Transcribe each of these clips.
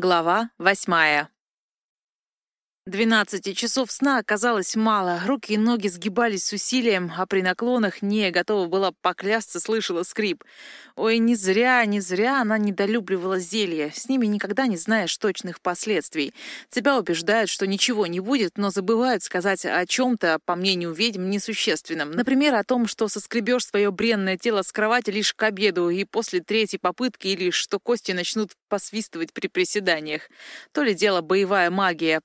Глава восьмая. Двенадцати часов сна оказалось мало, руки и ноги сгибались с усилием, а при наклонах не готова была поклясться, слышала скрип. Ой, не зря, не зря она недолюбливала зелья. С ними никогда не знаешь точных последствий. Тебя убеждают, что ничего не будет, но забывают сказать о чем-то, по мнению ведьм, несущественном. Например, о том, что соскребешь свое бренное тело с кровати лишь к обеду и после третьей попытки, или что кости начнут посвистывать при приседаниях. То ли дело боевая магия,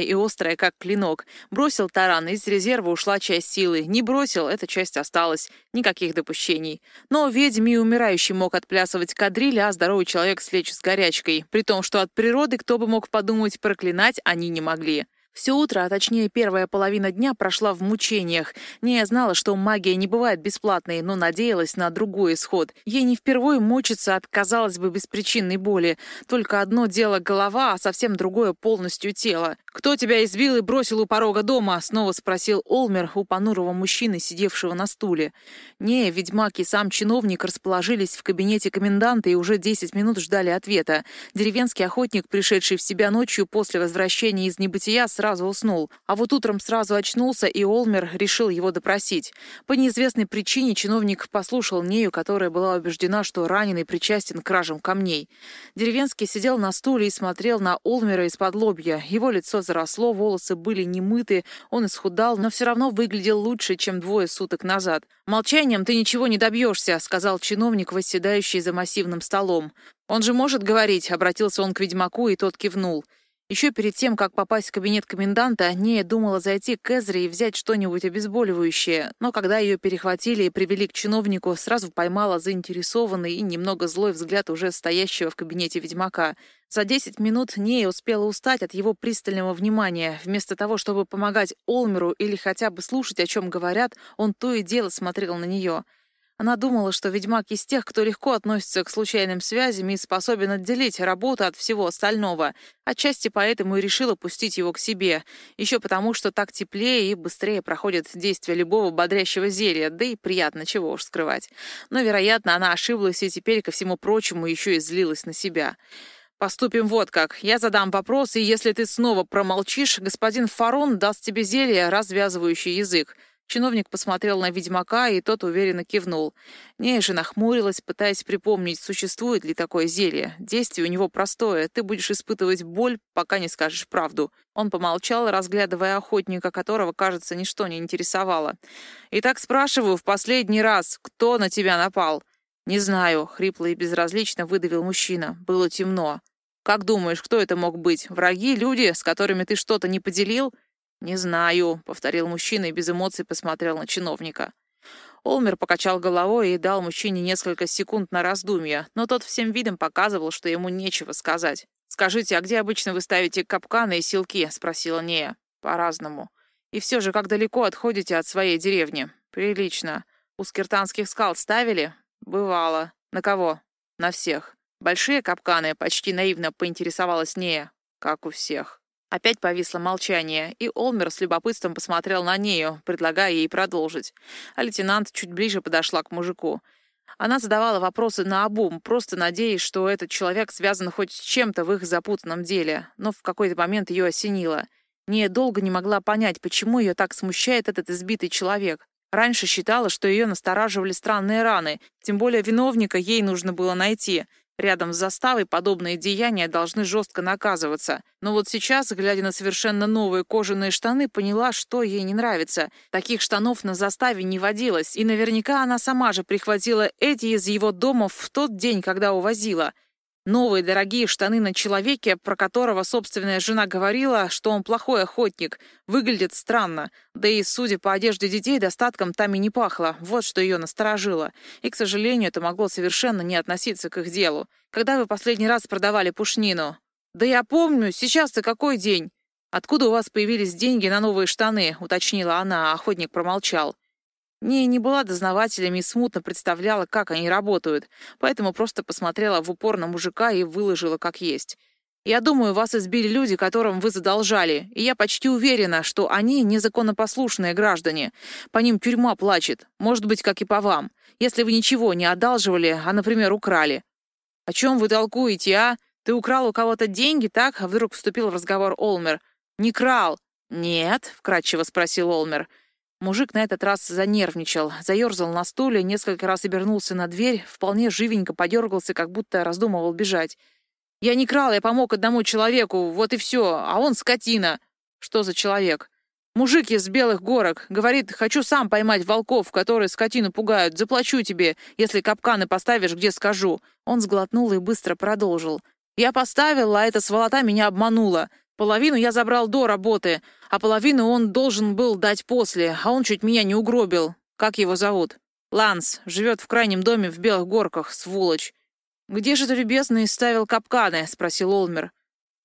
понятная и острая, как клинок. Бросил таран, из резерва ушла часть силы. Не бросил, эта часть осталась. Никаких допущений. Но ведьми умирающий мог отплясывать кадриль, а здоровый человек слечь с горячкой. При том, что от природы кто бы мог подумать, проклинать они не могли. Все утро, а точнее первая половина дня, прошла в мучениях. Не знала, что магия не бывает бесплатной, но надеялась на другой исход. Ей не впервые мучиться от, казалось бы, беспричинной боли. Только одно дело голова, а совсем другое полностью тело. «Кто тебя избил и бросил у порога дома?» — снова спросил Олмер у понурого мужчины, сидевшего на стуле. Не, ведьмак и сам чиновник расположились в кабинете коменданта и уже 10 минут ждали ответа. Деревенский охотник, пришедший в себя ночью после возвращения из небытия, сразу уснул. А вот утром сразу очнулся, и Олмер решил его допросить. По неизвестной причине чиновник послушал Нею, которая была убеждена, что раненый причастен к кражам камней. Деревенский сидел на стуле и смотрел на Олмера из-под лобья. Его лицо заросло, волосы были немыты, он исхудал, но все равно выглядел лучше, чем двое суток назад. «Молчанием ты ничего не добьешься», — сказал чиновник, восседающий за массивным столом. «Он же может говорить», — обратился он к ведьмаку, и тот кивнул. Еще перед тем, как попасть в кабинет коменданта, Нея думала зайти к Эзре и взять что-нибудь обезболивающее, но когда ее перехватили и привели к чиновнику, сразу поймала заинтересованный и немного злой взгляд уже стоящего в кабинете ведьмака. За десять минут Нея успела устать от его пристального внимания. Вместо того, чтобы помогать Олмеру или хотя бы слушать, о чем говорят, он то и дело смотрел на нее — она думала, что ведьмак из тех, кто легко относится к случайным связям и способен отделить работу от всего остального. Отчасти поэтому и решила пустить его к себе. Еще потому, что так теплее и быстрее проходит действие любого бодрящего зелья, да и приятно, чего уж скрывать. Но, вероятно, она ошиблась и теперь, ко всему прочему, еще и злилась на себя. «Поступим вот как. Я задам вопрос, и если ты снова промолчишь, господин Фарон даст тебе зелье, развязывающее язык. Чиновник посмотрел на ведьмака, и тот уверенно кивнул. Нея же нахмурилась, пытаясь припомнить, существует ли такое зелье. Действие у него простое. Ты будешь испытывать боль, пока не скажешь правду. Он помолчал, разглядывая охотника, которого, кажется, ничто не интересовало. «Итак, спрашиваю в последний раз, кто на тебя напал?» «Не знаю», — хрипло и безразлично выдавил мужчина. «Было темно». «Как думаешь, кто это мог быть? Враги, люди, с которыми ты что-то не поделил?» «Не знаю», — повторил мужчина и без эмоций посмотрел на чиновника. Олмер покачал головой и дал мужчине несколько секунд на раздумья, но тот всем видом показывал, что ему нечего сказать. «Скажите, а где обычно вы ставите капканы и силки?» — спросила Нея. «По-разному. И все же, как далеко отходите от своей деревни?» «Прилично. У скиртанских скал ставили?» «Бывало. На кого?» «На всех. Большие капканы?» — почти наивно поинтересовалась Нея. «Как у всех». Опять повисло молчание, и Олмер с любопытством посмотрел на нею, предлагая ей продолжить. А лейтенант чуть ближе подошла к мужику. Она задавала вопросы на обум, просто надеясь, что этот человек связан хоть с чем-то в их запутанном деле. Но в какой-то момент ее осенило. Нея долго не могла понять, почему ее так смущает этот избитый человек. Раньше считала, что ее настораживали странные раны, тем более виновника ей нужно было найти — Рядом с заставой подобные деяния должны жестко наказываться. Но вот сейчас, глядя на совершенно новые кожаные штаны, поняла, что ей не нравится. Таких штанов на заставе не водилось, и наверняка она сама же прихватила эти из его дома в тот день, когда увозила. Новые дорогие штаны на человеке, про которого собственная жена говорила, что он плохой охотник, выглядит странно. Да и, судя по одежде детей, достатком там и не пахло. Вот что ее насторожило. И, к сожалению, это могло совершенно не относиться к их делу. Когда вы последний раз продавали пушнину? Да я помню, сейчас-то какой день? Откуда у вас появились деньги на новые штаны? Уточнила она, а охотник промолчал. Не, не была дознавателем и смутно представляла, как они работают, поэтому просто посмотрела в упор на мужика и выложила как есть. Я думаю, вас избили люди, которым вы задолжали, и я почти уверена, что они незаконнопослушные граждане. По ним тюрьма плачет, может быть, как и по вам, если вы ничего не одалживали, а, например, украли. О чем вы толкуете, а? Ты украл у кого-то деньги, так?» — вдруг вступил в разговор Олмер. «Не крал». «Нет», — вкратчиво спросил Олмер. Мужик на этот раз занервничал, заерзал на стуле, несколько раз обернулся на дверь, вполне живенько подергался, как будто раздумывал бежать. «Я не крал, я помог одному человеку, вот и все, а он скотина». «Что за человек?» «Мужик из Белых горок. Говорит, хочу сам поймать волков, которые скотину пугают. Заплачу тебе, если капканы поставишь, где скажу». Он сглотнул и быстро продолжил. «Я поставил, а эта сволота меня обманула. Половину я забрал до работы, а половину он должен был дать после, а он чуть меня не угробил. Как его зовут? Ланс. Живет в крайнем доме в Белых горках, сволочь. «Где же ты, любезный, ставил капканы?» — спросил Олмер.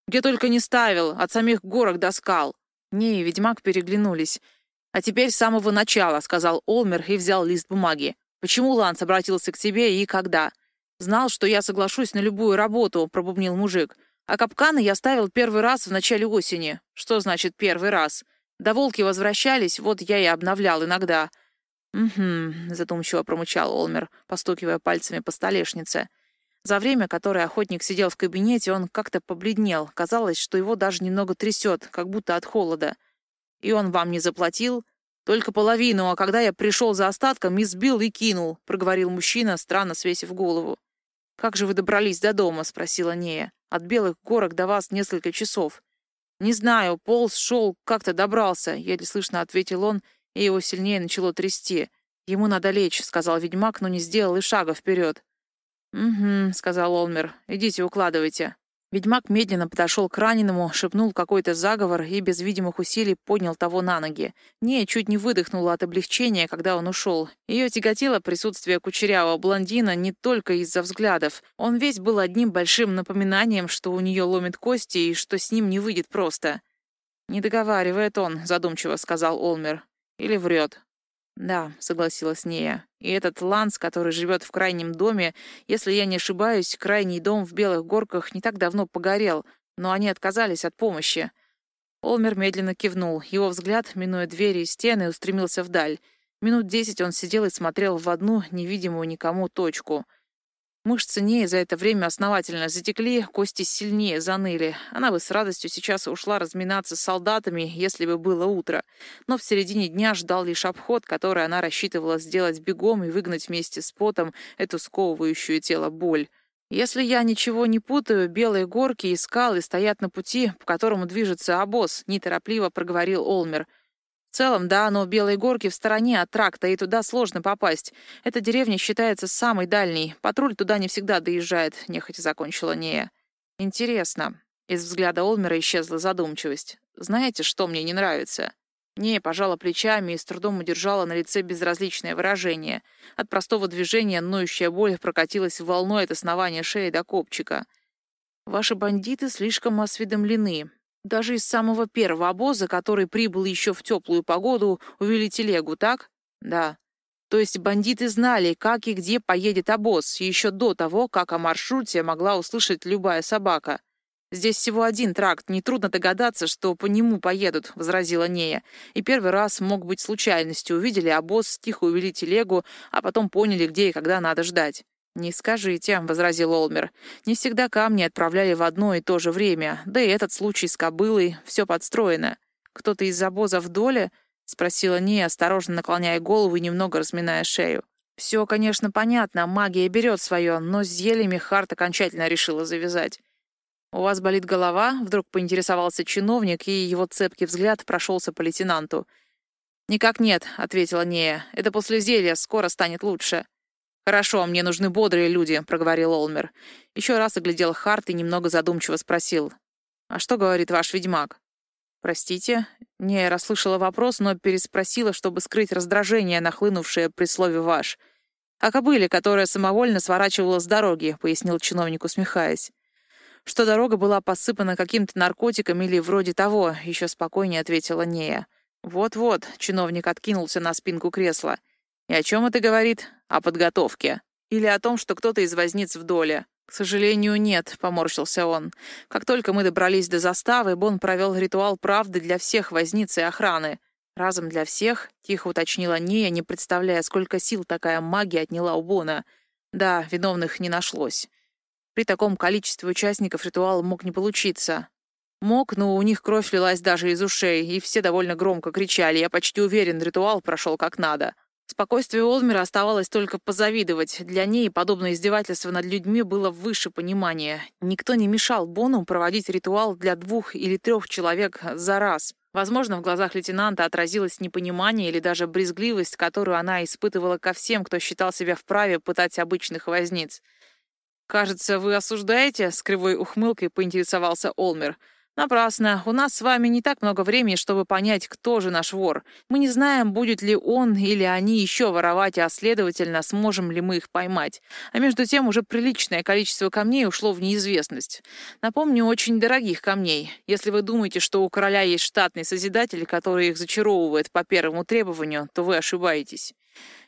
«Где только не ставил, от самих горок до скал». Не и ведьмак переглянулись. «А теперь с самого начала», — сказал Олмер и взял лист бумаги. «Почему Ланс обратился к тебе и когда?» «Знал, что я соглашусь на любую работу», — пробубнил мужик. А капканы я ставил первый раз в начале осени. Что значит «первый раз»? До волки возвращались, вот я и обновлял иногда. «Угу», — задумчиво промычал Олмер, постукивая пальцами по столешнице. За время, которое охотник сидел в кабинете, он как-то побледнел. Казалось, что его даже немного трясет, как будто от холода. «И он вам не заплатил?» «Только половину, а когда я пришел за остатком, избил и кинул», — проговорил мужчина, странно свесив голову. «Как же вы добрались до дома?» — спросила Нея. От Белых горок до вас несколько часов. Не знаю, полз, шел, как-то добрался, еле слышно ответил он, и его сильнее начало трясти. Ему надо лечь, сказал ведьмак, но не сделал и шага вперед. «Угу», — сказал Олмер, — «идите укладывайте». Ведьмак медленно подошел к раненому, шепнул какой-то заговор и без видимых усилий поднял того на ноги. Не, чуть не выдохнула от облегчения, когда он ушел. Ее тяготило присутствие кучерявого блондина не только из-за взглядов. Он весь был одним большим напоминанием, что у нее ломит кости и что с ним не выйдет просто. «Не договаривает он», — задумчиво сказал Олмер. «Или врет». «Да», — согласилась Нея. «И этот Ланс, который живет в крайнем доме, если я не ошибаюсь, крайний дом в Белых Горках не так давно погорел, но они отказались от помощи». Олмер медленно кивнул. Его взгляд, минуя двери и стены, устремился вдаль. Минут десять он сидел и смотрел в одну невидимую никому точку — Мышцы Неи за это время основательно затекли, кости сильнее заныли. Она бы с радостью сейчас ушла разминаться с солдатами, если бы было утро. Но в середине дня ждал лишь обход, который она рассчитывала сделать бегом и выгнать вместе с потом эту сковывающую тело боль. Если я ничего не путаю, белые горки и скалы стоят на пути, по которому движется обоз, неторопливо проговорил Олмер — в целом, да, но Белые горки в стороне от тракта, и туда сложно попасть. Эта деревня считается самой дальней. Патруль туда не всегда доезжает, нехотя закончила Нея. Интересно. Из взгляда Олмера исчезла задумчивость. Знаете, что мне не нравится? Нея пожала плечами и с трудом удержала на лице безразличное выражение. От простого движения ноющая боль прокатилась волной от основания шеи до копчика. «Ваши бандиты слишком осведомлены. Даже из самого первого обоза, который прибыл еще в теплую погоду, увели телегу, так? Да. То есть бандиты знали, как и где поедет обоз, еще до того, как о маршруте могла услышать любая собака. «Здесь всего один тракт, нетрудно догадаться, что по нему поедут», — возразила Нея. И первый раз мог быть случайностью. Увидели обоз, тихо увели телегу, а потом поняли, где и когда надо ждать. «Не скажите», — возразил Олмер. «Не всегда камни отправляли в одно и то же время, да и этот случай с кобылой, все подстроено. Кто-то из обоза в доле?» — спросила Ния, осторожно наклоняя голову и немного разминая шею. «Все, конечно, понятно, магия берет свое, но с зельями Харт окончательно решила завязать». «У вас болит голова?» — вдруг поинтересовался чиновник, и его цепкий взгляд прошелся по лейтенанту. «Никак нет», — ответила Нея. «Это после зелья, скоро станет лучше». «Хорошо, мне нужны бодрые люди», — проговорил Олмер. Еще раз оглядел Харт и немного задумчиво спросил. «А что говорит ваш ведьмак?» «Простите?» Не расслышала вопрос, но переспросила, чтобы скрыть раздражение, нахлынувшее при слове «ваш». «О кобыле, которая самовольно сворачивала с дороги», — пояснил чиновник, усмехаясь. «Что дорога была посыпана каким-то наркотиком или вроде того», — еще спокойнее ответила Нея. «Вот-вот», — чиновник откинулся на спинку кресла. «И о чем это говорит? О подготовке. Или о том, что кто-то из возниц в доле. «К сожалению, нет», — поморщился он. «Как только мы добрались до заставы, Бон провел ритуал правды для всех возниц и охраны. Разом для всех?» — тихо уточнила Ния, не представляя, сколько сил такая магия отняла у Бона. «Да, виновных не нашлось». При таком количестве участников ритуал мог не получиться. Мог, но у них кровь лилась даже из ушей, и все довольно громко кричали. Я почти уверен, ритуал прошел как надо. Спокойствию Олмера оставалось только позавидовать. Для ней подобное издевательство над людьми было выше понимания. Никто не мешал Бону проводить ритуал для двух или трех человек за раз. Возможно, в глазах лейтенанта отразилось непонимание или даже брезгливость, которую она испытывала ко всем, кто считал себя вправе пытать обычных возниц. «Кажется, вы осуждаете?» — с кривой ухмылкой поинтересовался Олмер — Напрасно. У нас с вами не так много времени, чтобы понять, кто же наш вор. Мы не знаем, будет ли он или они еще воровать, а следовательно, сможем ли мы их поймать. А между тем уже приличное количество камней ушло в неизвестность. Напомню, очень дорогих камней. Если вы думаете, что у короля есть штатный созидатель, который их зачаровывает по первому требованию, то вы ошибаетесь.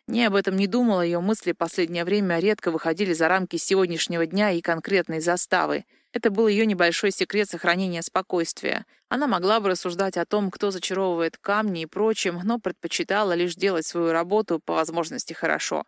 Не об этом не думала, ее мысли последнее время редко выходили за рамки сегодняшнего дня и конкретной заставы. Это был ее небольшой секрет сохранения спокойствия. Она могла бы рассуждать о том, кто зачаровывает камни и прочим, но предпочитала лишь делать свою работу по возможности хорошо.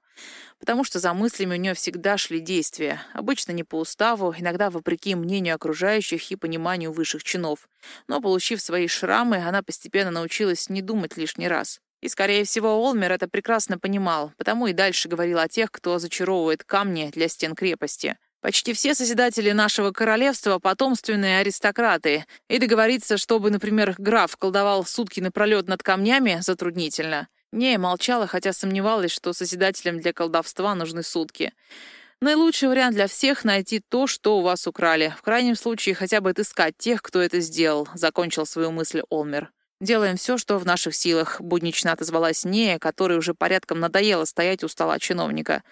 Потому что за мыслями у нее всегда шли действия. Обычно не по уставу, иногда вопреки мнению окружающих и пониманию высших чинов. Но, получив свои шрамы, она постепенно научилась не думать лишний раз. И, скорее всего, Олмер это прекрасно понимал, потому и дальше говорил о тех, кто зачаровывает камни для стен крепости. Почти все созидатели нашего королевства — потомственные аристократы, и договориться, чтобы, например, граф колдовал сутки напролет над камнями, затруднительно. Не, молчала, хотя сомневалась, что созидателям для колдовства нужны сутки. Наилучший вариант для всех — найти то, что у вас украли. В крайнем случае, хотя бы отыскать тех, кто это сделал, — закончил свою мысль Олмер. «Делаем все, что в наших силах», — буднично отозвалась Нея, которой уже порядком надоело стоять у стола чиновника.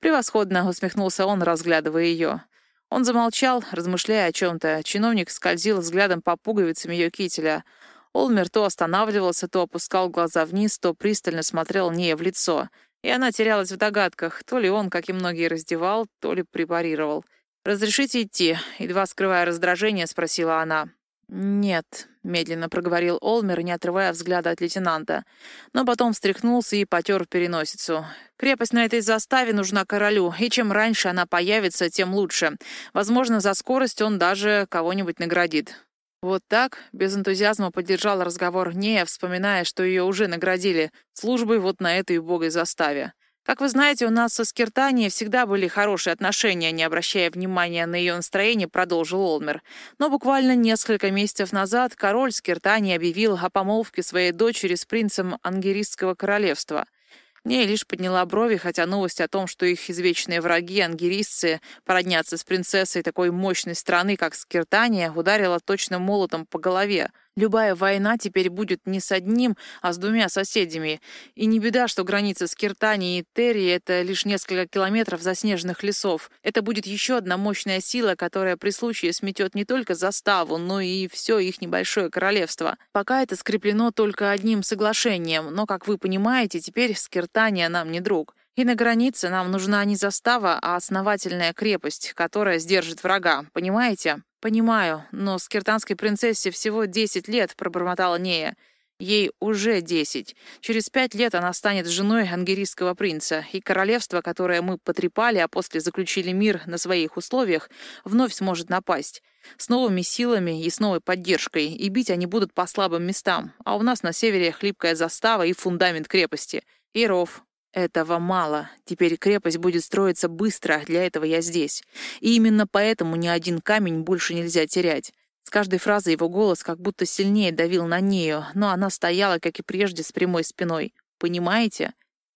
«Превосходно», — усмехнулся он, разглядывая ее. Он замолчал, размышляя о чем-то. Чиновник скользил взглядом по пуговицам ее кителя. Олмер то останавливался, то опускал глаза вниз, то пристально смотрел Нея в лицо. И она терялась в догадках, то ли он, как и многие, раздевал, то ли препарировал. «Разрешите идти?» — едва скрывая раздражение, спросила она. «Нет», — медленно проговорил Олмер, не отрывая взгляда от лейтенанта. Но потом встряхнулся и потер переносицу. «Крепость на этой заставе нужна королю, и чем раньше она появится, тем лучше. Возможно, за скорость он даже кого-нибудь наградит». Вот так, без энтузиазма поддержал разговор Нея, вспоминая, что ее уже наградили службой вот на этой убогой заставе. Как вы знаете, у нас со Скиртанией всегда были хорошие отношения, не обращая внимания на ее настроение, продолжил Олмер. Но буквально несколько месяцев назад король Скиртании объявил о помолвке своей дочери с принцем Ангерийского королевства — не лишь подняла брови, хотя новость о том, что их извечные враги, ангерисцы, породнятся с принцессой такой мощной страны, как Скиртания, ударила точно молотом по голове. Любая война теперь будет не с одним, а с двумя соседями. И не беда, что граница Скиртании и Терри — это лишь несколько километров заснеженных лесов. Это будет еще одна мощная сила, которая при случае сметет не только заставу, но и все их небольшое королевство. Пока это скреплено только одним соглашением, но, как вы понимаете, теперь Скиртания нам не друг. И на границе нам нужна не застава, а основательная крепость, которая сдержит врага, понимаете? «Понимаю, но скиртанской принцессе всего десять лет», — пробормотала Нея. «Ей уже десять. Через пять лет она станет женой ангерийского принца, и королевство, которое мы потрепали, а после заключили мир на своих условиях, вновь сможет напасть. С новыми силами и с новой поддержкой, и бить они будут по слабым местам, а у нас на севере хлипкая застава и фундамент крепости. И ров, этого мало. Теперь крепость будет строиться быстро, для этого я здесь. И именно поэтому ни один камень больше нельзя терять. С каждой фразой его голос как будто сильнее давил на нею, но она стояла, как и прежде, с прямой спиной. «Понимаете?»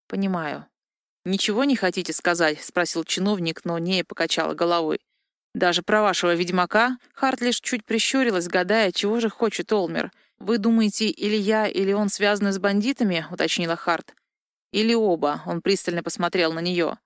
«Понимаю». «Ничего не хотите сказать?» — спросил чиновник, но Нея покачала головой. «Даже про вашего ведьмака?» Харт лишь чуть прищурилась, гадая, чего же хочет Олмер. «Вы думаете, или я, или он связаны с бандитами?» — уточнила Харт. Или оба, он пристально посмотрел на нее.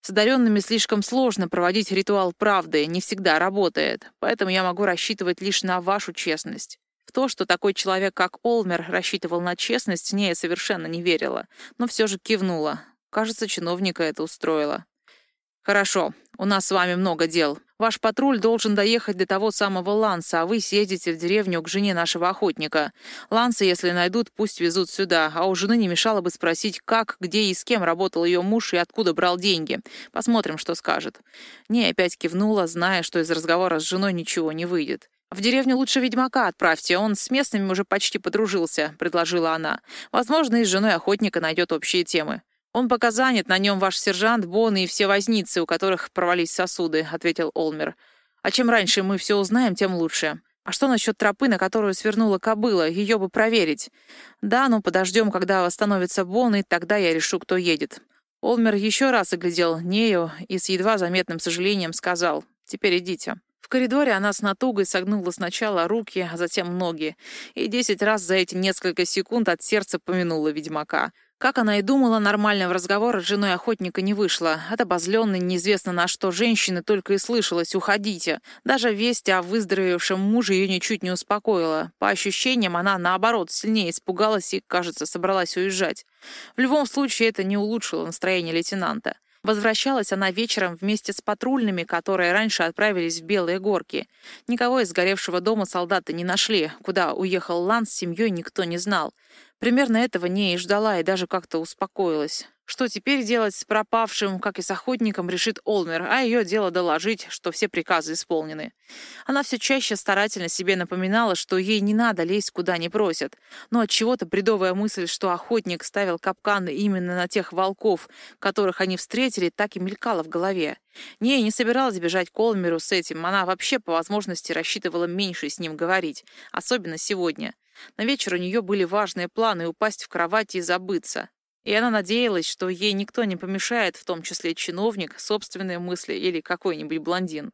С одаренными слишком сложно проводить ритуал правды, не всегда работает, поэтому я могу рассчитывать лишь на вашу честность. В то, что такой человек, как Олмер, рассчитывал на честность, не я совершенно не верила, но все же кивнула. Кажется, чиновника это устроило. «Хорошо», У нас с вами много дел. Ваш патруль должен доехать до того самого Ланса, а вы съездите в деревню к жене нашего охотника. Ланса, если найдут, пусть везут сюда, а у жены не мешало бы спросить, как, где и с кем работал ее муж и откуда брал деньги. Посмотрим, что скажет». Не опять кивнула, зная, что из разговора с женой ничего не выйдет. «В деревню лучше ведьмака отправьте, он с местными уже почти подружился», — предложила она. «Возможно, и с женой охотника найдет общие темы». «Он пока занят, на нем ваш сержант, Бон и все возницы, у которых провались сосуды», — ответил Олмер. «А чем раньше мы все узнаем, тем лучше. А что насчет тропы, на которую свернула кобыла? Ее бы проверить». «Да, ну подождем, когда восстановится Бон, и тогда я решу, кто едет». Олмер еще раз оглядел Нею и с едва заметным сожалением сказал «Теперь идите». В коридоре она с натугой согнула сначала руки, а затем ноги, и десять раз за эти несколько секунд от сердца помянула ведьмака. Как она и думала, нормального разговора с женой охотника не вышло. От обозленной, неизвестно на что, женщины только и слышалось «уходите». Даже весть о выздоровевшем муже ее ничуть не успокоила. По ощущениям, она, наоборот, сильнее испугалась и, кажется, собралась уезжать. В любом случае, это не улучшило настроение лейтенанта. Возвращалась она вечером вместе с патрульными, которые раньше отправились в Белые горки. Никого из сгоревшего дома солдаты не нашли. Куда уехал Лан с семьей, никто не знал. Примерно этого не и ждала, и даже как-то успокоилась. Что теперь делать с пропавшим, как и с охотником, решит Олмер, а ее дело доложить, что все приказы исполнены. Она все чаще старательно себе напоминала, что ей не надо лезть куда не просят. Но от чего то бредовая мысль, что охотник ставил капканы именно на тех волков, которых они встретили, так и мелькала в голове. Не, не собиралась бежать к Олмеру с этим, она вообще по возможности рассчитывала меньше с ним говорить, особенно сегодня. На вечер у нее были важные планы упасть в кровать и забыться. И она надеялась, что ей никто не помешает, в том числе чиновник, собственные мысли или какой-нибудь блондин.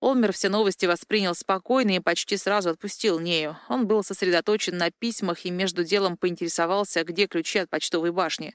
Олмер все новости воспринял спокойно и почти сразу отпустил Нею. Он был сосредоточен на письмах и между делом поинтересовался, где ключи от почтовой башни.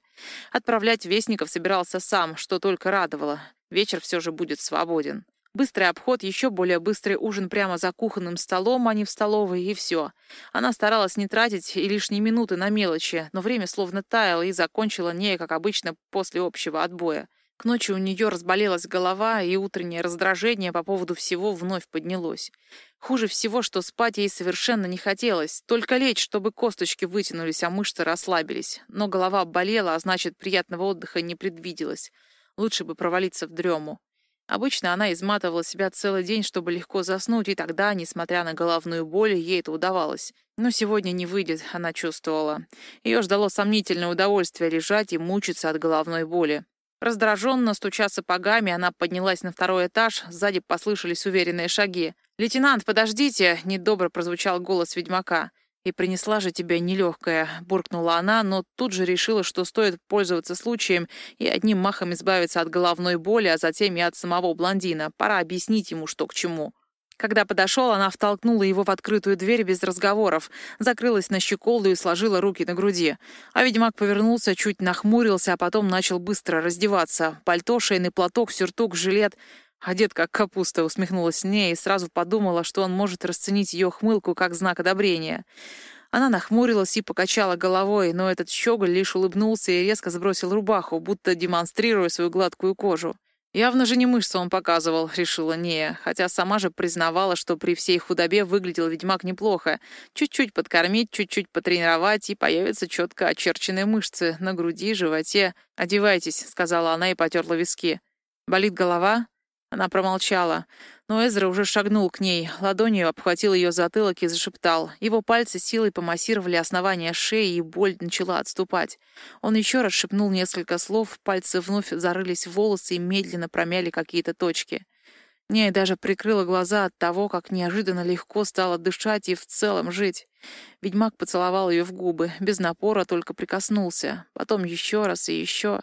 Отправлять вестников собирался сам, что только радовало. Вечер все же будет свободен. Быстрый обход, еще более быстрый ужин прямо за кухонным столом, а не в столовой, и все. Она старалась не тратить и лишние минуты на мелочи, но время словно таяло и закончило не, как обычно, после общего отбоя. К ночи у нее разболелась голова, и утреннее раздражение по поводу всего вновь поднялось. Хуже всего, что спать ей совершенно не хотелось, только лечь, чтобы косточки вытянулись, а мышцы расслабились. Но голова болела, а значит, приятного отдыха не предвиделось. Лучше бы провалиться в дрему. Обычно она изматывала себя целый день, чтобы легко заснуть, и тогда, несмотря на головную боль, ей это удавалось. Но сегодня не выйдет, она чувствовала. Ее ждало сомнительное удовольствие лежать и мучиться от головной боли. Раздраженно, стуча сапогами, она поднялась на второй этаж, сзади послышались уверенные шаги. «Лейтенант, подождите!» — недобро прозвучал голос ведьмака. «И принесла же тебя нелегкая», — буркнула она, но тут же решила, что стоит пользоваться случаем и одним махом избавиться от головной боли, а затем и от самого блондина. Пора объяснить ему, что к чему. Когда подошел, она втолкнула его в открытую дверь без разговоров, закрылась на щеколду и сложила руки на груди. А ведьмак повернулся, чуть нахмурился, а потом начал быстро раздеваться. Пальто, шейный платок, сюртук, жилет. Одет как капуста, усмехнулась с ней и сразу подумала, что он может расценить ее хмылку как знак одобрения. Она нахмурилась и покачала головой, но этот щеголь лишь улыбнулся и резко сбросил рубаху, будто демонстрируя свою гладкую кожу. «Явно же не мышцы он показывал», — решила Нея, хотя сама же признавала, что при всей худобе выглядел ведьмак неплохо. Чуть-чуть подкормить, чуть-чуть потренировать, и появятся четко очерченные мышцы на груди, животе. «Одевайтесь», — сказала она и потерла виски. «Болит голова?» Она промолчала, но Эзра уже шагнул к ней, ладонью обхватил ее затылок и зашептал. Его пальцы силой помассировали основание шеи, и боль начала отступать. Он еще раз шепнул несколько слов, пальцы вновь зарылись в волосы и медленно промяли какие-то точки. Ней даже прикрыла глаза от того, как неожиданно легко стало дышать и в целом жить. Ведьмак поцеловал ее в губы, без напора только прикоснулся. Потом еще раз и еще.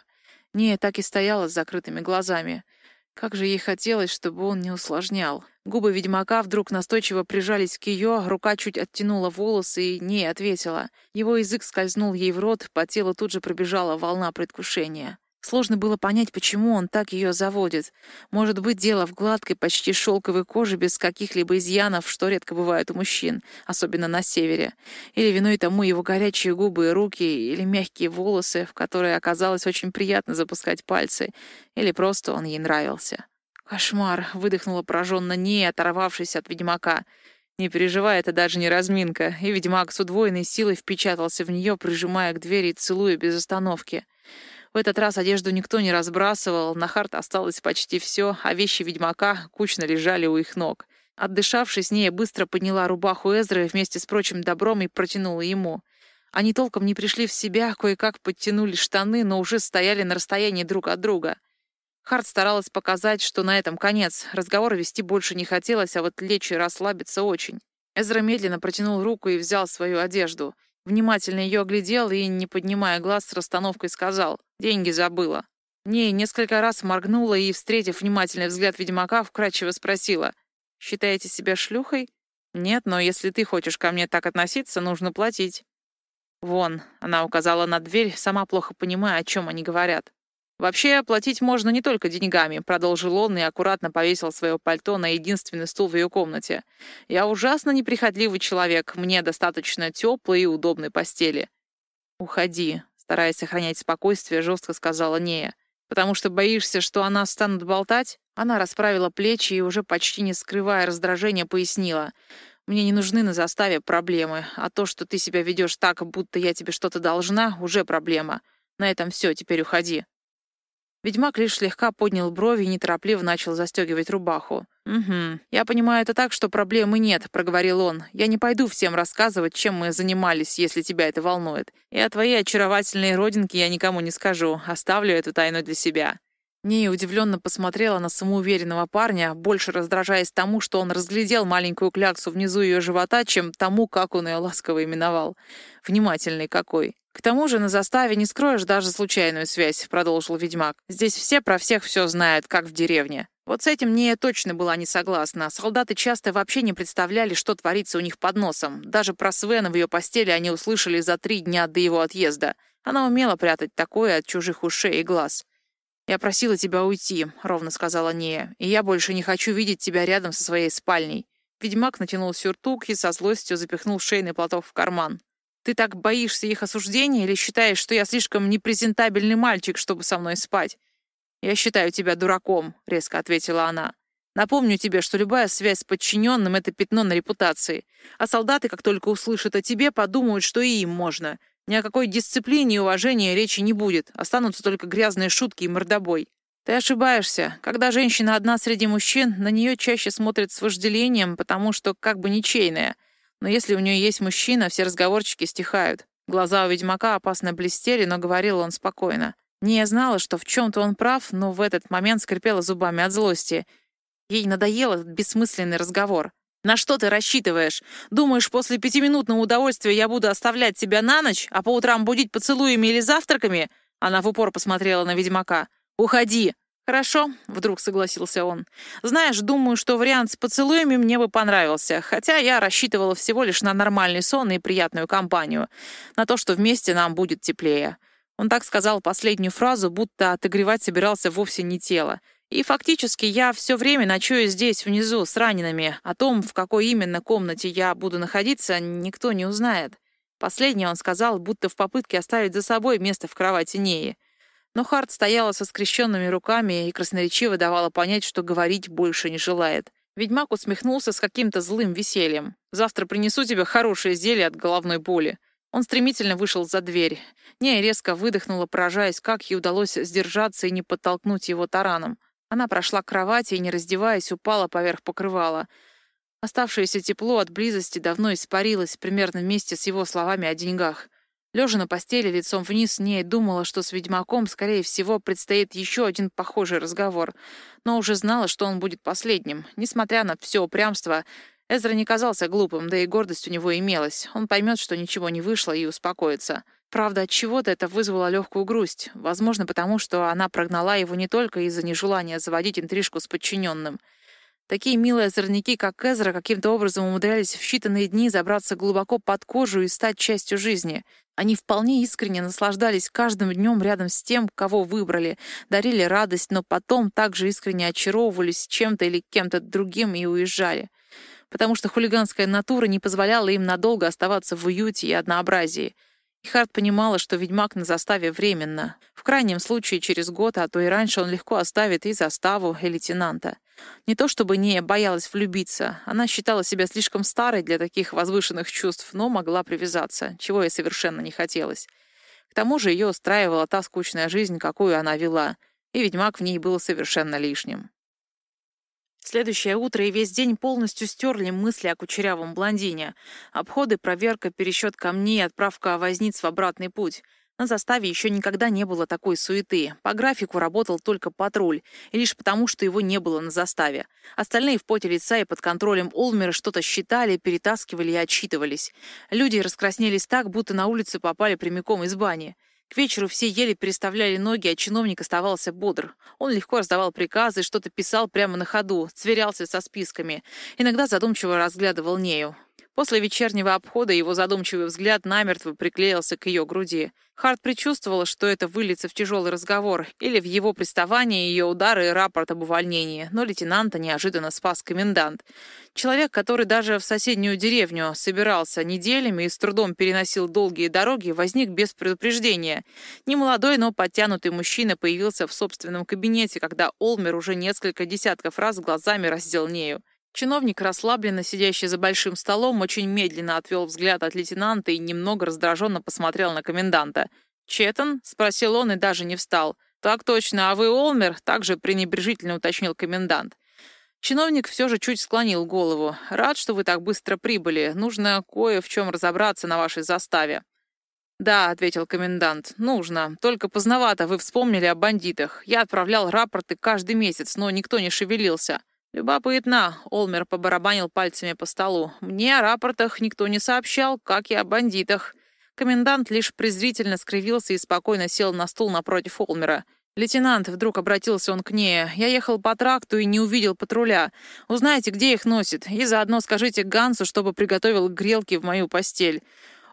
Нея так и стояла с закрытыми глазами — как же ей хотелось, чтобы он не усложнял. Губы ведьмака вдруг настойчиво прижались к ее, рука чуть оттянула волосы и не ответила. Его язык скользнул ей в рот, по телу тут же пробежала волна предвкушения. Сложно было понять, почему он так ее заводит. Может быть, дело в гладкой, почти шелковой коже без каких-либо изъянов, что редко бывает у мужчин, особенно на севере. Или виной тому его горячие губы и руки, или мягкие волосы, в которые оказалось очень приятно запускать пальцы, или просто он ей нравился. «Кошмар!» — выдохнула пораженно не оторвавшись от ведьмака. Не переживай, это даже не разминка, и ведьмак с удвоенной силой впечатался в нее, прижимая к двери и целуя без остановки. В этот раз одежду никто не разбрасывал, на харт осталось почти все, а вещи ведьмака кучно лежали у их ног. Отдышавшись, Нея быстро подняла рубаху Эзры вместе с прочим добром и протянула ему. Они толком не пришли в себя, кое-как подтянули штаны, но уже стояли на расстоянии друг от друга. Харт старалась показать, что на этом конец. Разговор вести больше не хотелось, а вот лечь и расслабиться очень. Эзра медленно протянул руку и взял свою одежду. Внимательно ее оглядел и, не поднимая глаз, с расстановкой сказал «Деньги забыла». Ней несколько раз моргнула и, встретив внимательный взгляд ведьмака, вкрадчиво спросила «Считаете себя шлюхой?» «Нет, но если ты хочешь ко мне так относиться, нужно платить». «Вон», — она указала на дверь, сама плохо понимая, о чем они говорят. «Вообще, оплатить можно не только деньгами», — продолжил он и аккуратно повесил свое пальто на единственный стул в ее комнате. «Я ужасно неприхотливый человек, мне достаточно теплой и удобной постели». «Уходи», — стараясь сохранять спокойствие, жестко сказала Нея. «Потому что боишься, что она станет болтать?» Она расправила плечи и, уже почти не скрывая раздражения, пояснила. «Мне не нужны на заставе проблемы, а то, что ты себя ведешь так, будто я тебе что-то должна, уже проблема. На этом все, теперь уходи». Ведьмак лишь слегка поднял брови и неторопливо начал застегивать рубаху. «Угу. Я понимаю это так, что проблемы нет», — проговорил он. «Я не пойду всем рассказывать, чем мы занимались, если тебя это волнует. И о твоей очаровательной родинке я никому не скажу. Оставлю эту тайну для себя». Нея удивленно посмотрела на самоуверенного парня, больше раздражаясь тому, что он разглядел маленькую кляксу внизу ее живота, чем тому, как он ее ласково именовал. Внимательный какой. «К тому же на заставе не скроешь даже случайную связь», — продолжил ведьмак. «Здесь все про всех все знают, как в деревне». Вот с этим Нея точно была не согласна. Солдаты часто вообще не представляли, что творится у них под носом. Даже про Свена в ее постели они услышали за три дня до его отъезда. Она умела прятать такое от чужих ушей и глаз. «Я просила тебя уйти», — ровно сказала Нея, «и я больше не хочу видеть тебя рядом со своей спальней». Ведьмак натянул сюртук и со злостью запихнул шейный платок в карман. Ты так боишься их осуждения или считаешь, что я слишком непрезентабельный мальчик, чтобы со мной спать? Я считаю тебя дураком, резко ответила она. Напомню тебе, что любая связь с подчиненным — это пятно на репутации. А солдаты, как только услышат о тебе, подумают, что и им можно. Ни о какой дисциплине и уважении речи не будет. Останутся только грязные шутки и мордобой. Ты ошибаешься. Когда женщина одна среди мужчин, на нее чаще смотрят с вожделением, потому что как бы ничейная — но если у нее есть мужчина, все разговорчики стихают. Глаза у ведьмака опасно блестели, но говорил он спокойно. Не я знала, что в чем-то он прав, но в этот момент скрипела зубами от злости. Ей надоел этот бессмысленный разговор. «На что ты рассчитываешь? Думаешь, после пятиминутного удовольствия я буду оставлять тебя на ночь, а по утрам будить поцелуями или завтраками?» Она в упор посмотрела на ведьмака. «Уходи! «Хорошо», — вдруг согласился он. «Знаешь, думаю, что вариант с поцелуями мне бы понравился, хотя я рассчитывала всего лишь на нормальный сон и приятную компанию, на то, что вместе нам будет теплее». Он так сказал последнюю фразу, будто отогревать собирался вовсе не тело. И фактически я все время ночую здесь, внизу, с ранеными. О том, в какой именно комнате я буду находиться, никто не узнает. Последнее он сказал, будто в попытке оставить за собой место в кровати Неи. Но Харт стояла со скрещенными руками и красноречиво давала понять, что говорить больше не желает. Ведьмак усмехнулся с каким-то злым весельем. «Завтра принесу тебе хорошее зелье от головной боли». Он стремительно вышел за дверь. Нея резко выдохнула, поражаясь, как ей удалось сдержаться и не подтолкнуть его тараном. Она прошла к кровати и, не раздеваясь, упала поверх покрывала. Оставшееся тепло от близости давно испарилось, примерно вместе с его словами о деньгах. Лежа на постели, лицом вниз, не думала, что с ведьмаком, скорее всего, предстоит еще один похожий разговор, но уже знала, что он будет последним. Несмотря на все упрямство, Эзра не казался глупым, да и гордость у него имелась. Он поймет, что ничего не вышло, и успокоится. Правда, от чего-то это вызвало легкую грусть. Возможно, потому что она прогнала его не только из-за нежелания заводить интрижку с подчиненным — Такие милые озорники, как Эзра, каким-то образом умудрялись в считанные дни забраться глубоко под кожу и стать частью жизни. Они вполне искренне наслаждались каждым днем рядом с тем, кого выбрали, дарили радость, но потом также искренне очаровывались чем-то или кем-то другим и уезжали. Потому что хулиганская натура не позволяла им надолго оставаться в уюте и однообразии. И Харт понимала, что ведьмак на заставе временно. В крайнем случае, через год, а то и раньше он легко оставит и заставу, и лейтенанта. Не то чтобы Нея боялась влюбиться. Она считала себя слишком старой для таких возвышенных чувств, но могла привязаться, чего ей совершенно не хотелось. К тому же ее устраивала та скучная жизнь, какую она вела, и ведьмак в ней был совершенно лишним. Следующее утро и весь день полностью стерли мысли о кучерявом блондине. Обходы, проверка, пересчет камней, отправка возниц в обратный путь. На заставе еще никогда не было такой суеты. По графику работал только патруль, и лишь потому, что его не было на заставе. Остальные в поте лица и под контролем Олмера что-то считали, перетаскивали и отчитывались. Люди раскраснелись так, будто на улице попали прямиком из бани. К вечеру все еле переставляли ноги, а чиновник оставался бодр. Он легко раздавал приказы, что-то писал прямо на ходу, сверялся со списками. Иногда задумчиво разглядывал Нею. После вечернего обхода его задумчивый взгляд намертво приклеился к ее груди. Харт предчувствовала, что это выльется в тяжелый разговор или в его приставание, ее удары и рапорт об увольнении, но лейтенанта неожиданно спас комендант. Человек, который даже в соседнюю деревню собирался неделями и с трудом переносил долгие дороги, возник без предупреждения. Немолодой, но подтянутый мужчина появился в собственном кабинете, когда Олмер уже несколько десятков раз глазами раздел нею. Чиновник, расслабленно сидящий за большим столом, очень медленно отвел взгляд от лейтенанта и немного раздраженно посмотрел на коменданта. «Четон?» — спросил он и даже не встал. «Так точно, а вы Олмер?» — также пренебрежительно уточнил комендант. Чиновник все же чуть склонил голову. «Рад, что вы так быстро прибыли. Нужно кое в чем разобраться на вашей заставе». «Да», — ответил комендант, — «нужно. Только поздновато вы вспомнили о бандитах. Я отправлял рапорты каждый месяц, но никто не шевелился. «Любопытно», — Олмер побарабанил пальцами по столу. «Мне о рапортах никто не сообщал, как и о бандитах». Комендант лишь презрительно скривился и спокойно сел на стул напротив Олмера. «Лейтенант», — вдруг обратился он к ней, — «я ехал по тракту и не увидел патруля. Узнайте, где их носит, и заодно скажите Гансу, чтобы приготовил грелки в мою постель.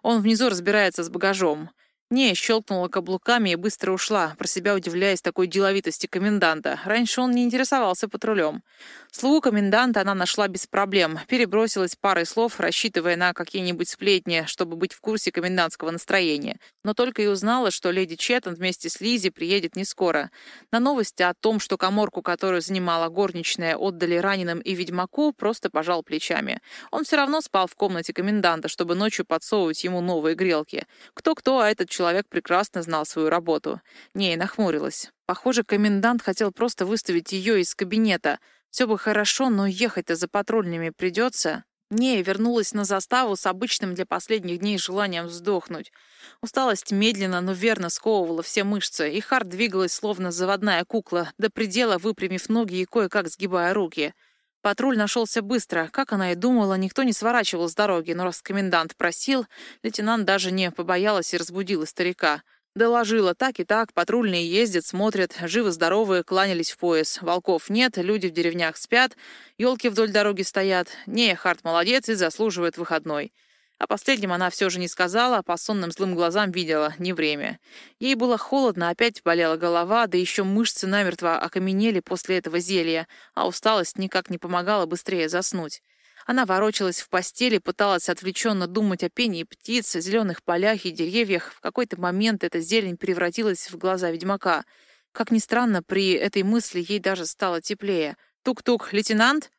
Он внизу разбирается с багажом». Не, щелкнула каблуками и быстро ушла, про себя удивляясь такой деловитости коменданта. Раньше он не интересовался патрулем. Слугу коменданта она нашла без проблем, перебросилась парой слов, рассчитывая на какие-нибудь сплетни, чтобы быть в курсе комендантского настроения. Но только и узнала, что леди Четтон вместе с Лизи приедет не скоро. На новости о том, что коморку, которую занимала горничная, отдали раненым и ведьмаку, просто пожал плечами. Он все равно спал в комнате коменданта, чтобы ночью подсовывать ему новые грелки. Кто-кто, а этот человек прекрасно знал свою работу. Не, нахмурилась. Похоже, комендант хотел просто выставить ее из кабинета. Все бы хорошо, но ехать-то за патрульными придется. Не, вернулась на заставу с обычным для последних дней желанием вздохнуть. Усталость медленно, но верно сковывала все мышцы, и Харт двигалась словно заводная кукла, до предела выпрямив ноги и кое-как сгибая руки — Патруль нашелся быстро. Как она и думала, никто не сворачивал с дороги, но раз комендант просил, лейтенант даже не побоялась и разбудила старика. Доложила так и так, патрульные ездят, смотрят, живы-здоровы, кланялись в пояс. Волков нет, люди в деревнях спят, елки вдоль дороги стоят. Не, Харт молодец и заслуживает выходной. О последнем она все же не сказала, по сонным злым глазам видела, не время. Ей было холодно, опять болела голова, да еще мышцы намертво окаменели после этого зелья, а усталость никак не помогала быстрее заснуть. Она ворочалась в постели, пыталась отвлеченно думать о пении птиц, зеленых полях и деревьях. В какой-то момент эта зелень превратилась в глаза ведьмака. Как ни странно, при этой мысли ей даже стало теплее. «Тук-тук, лейтенант?»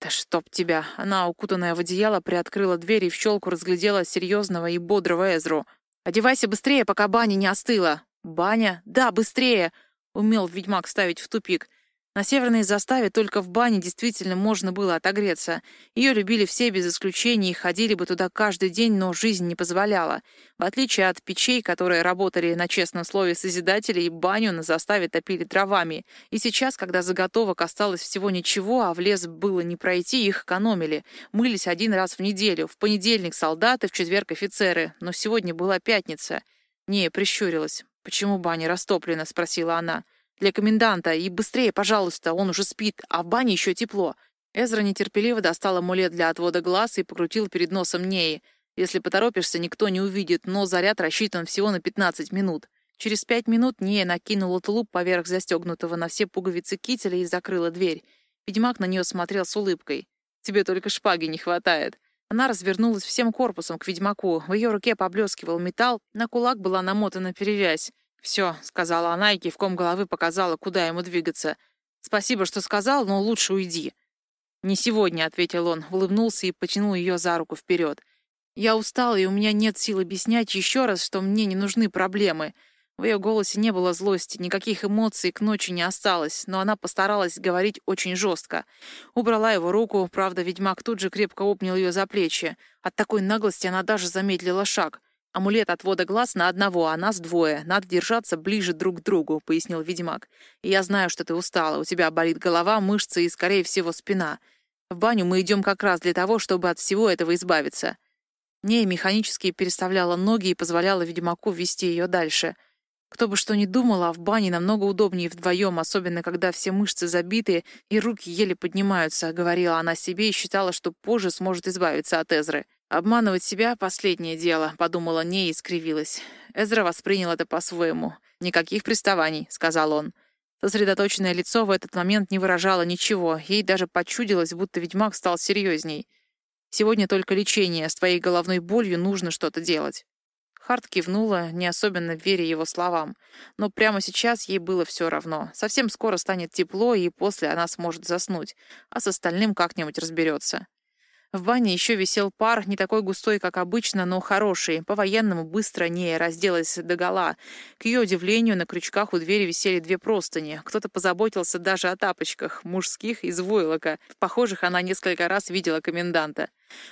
«Да чтоб тебя!» Она, укутанная в одеяло, приоткрыла дверь и в щелку разглядела серьезного и бодрого Эзру. «Одевайся быстрее, пока баня не остыла!» «Баня? Да, быстрее!» Умел ведьмак ставить в тупик. На северной заставе только в бане действительно можно было отогреться. Ее любили все без исключения и ходили бы туда каждый день, но жизнь не позволяла. В отличие от печей, которые работали на честном слове Созидателей, баню на заставе топили дровами. И сейчас, когда заготовок осталось всего ничего, а в лес было не пройти, их экономили. Мылись один раз в неделю. В понедельник солдаты, в четверг офицеры. Но сегодня была пятница. Не, прищурилась. «Почему баня растоплена?» — спросила она для коменданта, и быстрее, пожалуйста, он уже спит, а в бане еще тепло». Эзра нетерпеливо достал амулет для отвода глаз и покрутил перед носом Неи. Если поторопишься, никто не увидит, но заряд рассчитан всего на 15 минут. Через пять минут Нея накинула тулуп поверх застегнутого на все пуговицы кителя и закрыла дверь. Ведьмак на нее смотрел с улыбкой. «Тебе только шпаги не хватает». Она развернулась всем корпусом к ведьмаку. В ее руке поблескивал металл, на кулак была намотана перевязь. «Все», — сказала она и кивком головы показала, куда ему двигаться. «Спасибо, что сказал, но лучше уйди». «Не сегодня», — ответил он, улыбнулся и потянул ее за руку вперед. «Я устал, и у меня нет сил объяснять еще раз, что мне не нужны проблемы». В ее голосе не было злости, никаких эмоций к ночи не осталось, но она постаралась говорить очень жестко. Убрала его руку, правда, ведьмак тут же крепко обнял ее за плечи. От такой наглости она даже замедлила шаг. «Амулет отвода глаз на одного, а нас двое. Надо держаться ближе друг к другу», — пояснил ведьмак. «И я знаю, что ты устала. У тебя болит голова, мышцы и, скорее всего, спина. В баню мы идем как раз для того, чтобы от всего этого избавиться». Нея механически переставляла ноги и позволяла ведьмаку вести ее дальше — кто бы что ни думал, а в бане намного удобнее вдвоем, особенно когда все мышцы забиты и руки еле поднимаются, говорила она себе и считала, что позже сможет избавиться от Эзры. «Обманывать себя — последнее дело», — подумала не и скривилась. Эзра воспринял это по-своему. «Никаких приставаний», — сказал он. Сосредоточенное лицо в этот момент не выражало ничего. Ей даже почудилось, будто ведьмак стал серьезней. «Сегодня только лечение. С твоей головной болью нужно что-то делать». Харт кивнула, не особенно веря его словам. Но прямо сейчас ей было все равно. Совсем скоро станет тепло, и после она сможет заснуть, а с остальным как-нибудь разберется. В бане еще висел пар, не такой густой, как обычно, но хороший. По-военному быстро не разделась догола. К ее удивлению, на крючках у двери висели две простыни. Кто-то позаботился даже о тапочках, мужских, из войлока. В похожих она несколько раз видела коменданта.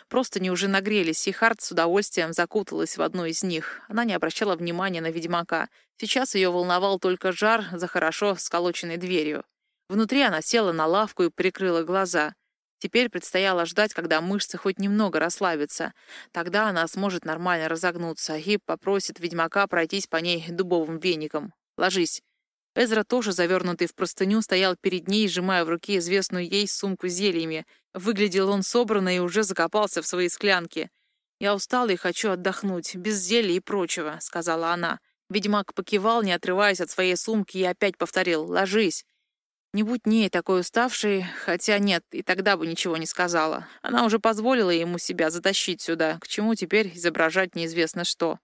Простыни уже нагрелись, и Харт с удовольствием закуталась в одну из них. Она не обращала внимания на ведьмака. Сейчас ее волновал только жар за хорошо сколоченной дверью. Внутри она села на лавку и прикрыла глаза. Теперь предстояло ждать, когда мышцы хоть немного расслабятся. Тогда она сможет нормально разогнуться и попросит ведьмака пройтись по ней дубовым веником. «Ложись». Эзра, тоже завернутый в простыню, стоял перед ней, сжимая в руке известную ей сумку с зельями. Выглядел он собранно и уже закопался в свои склянки. «Я устала и хочу отдохнуть, без зелья и прочего», — сказала она. Ведьмак покивал, не отрываясь от своей сумки, и опять повторил «Ложись». Не будь ней такой уставшей, хотя нет, и тогда бы ничего не сказала. Она уже позволила ему себя затащить сюда, к чему теперь изображать неизвестно что.